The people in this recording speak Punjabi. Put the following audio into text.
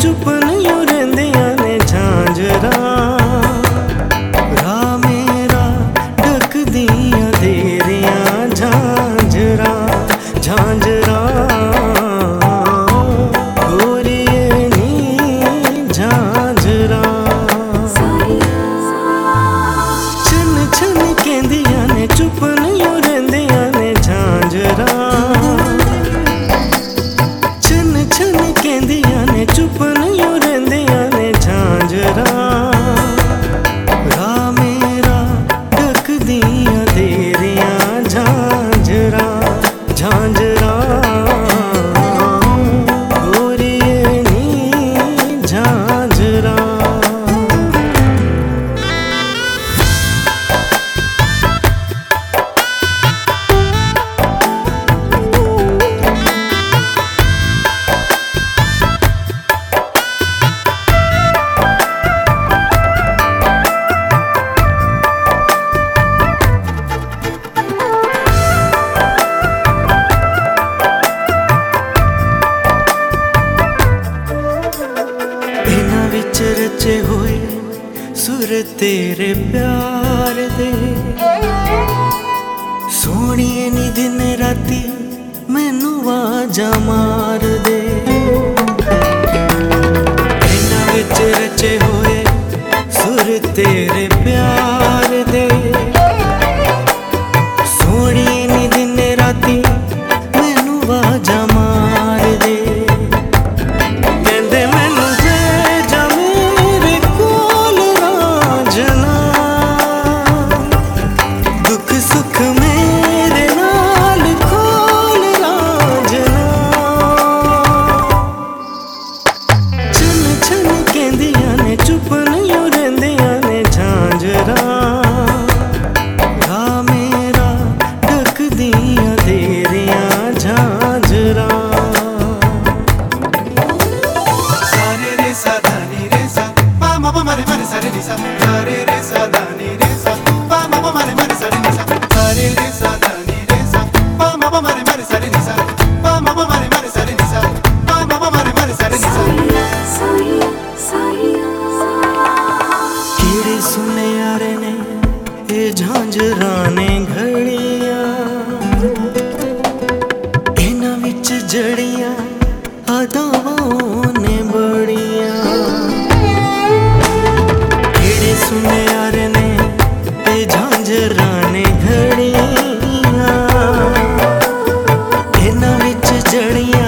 to சரியா ਚ ਰਚੇ ਹੋਏ, ਸੁਰ ਤੇਰੇ ਪਿਆਰ ਦੇ। ਸੋਹਣੀਏ ਨੀ ਦਿਨ ਰਾਤੀ ਮੈਨੂੰ ਵਾਜਾ ਮਾਰ ਦੇ ਇਹਨਾਂ ਵਿੱਚ ਰਚੇ ਹੋਏ ਸੁਰ ਤੇਰੇ ਪਿਆਰ जड़िए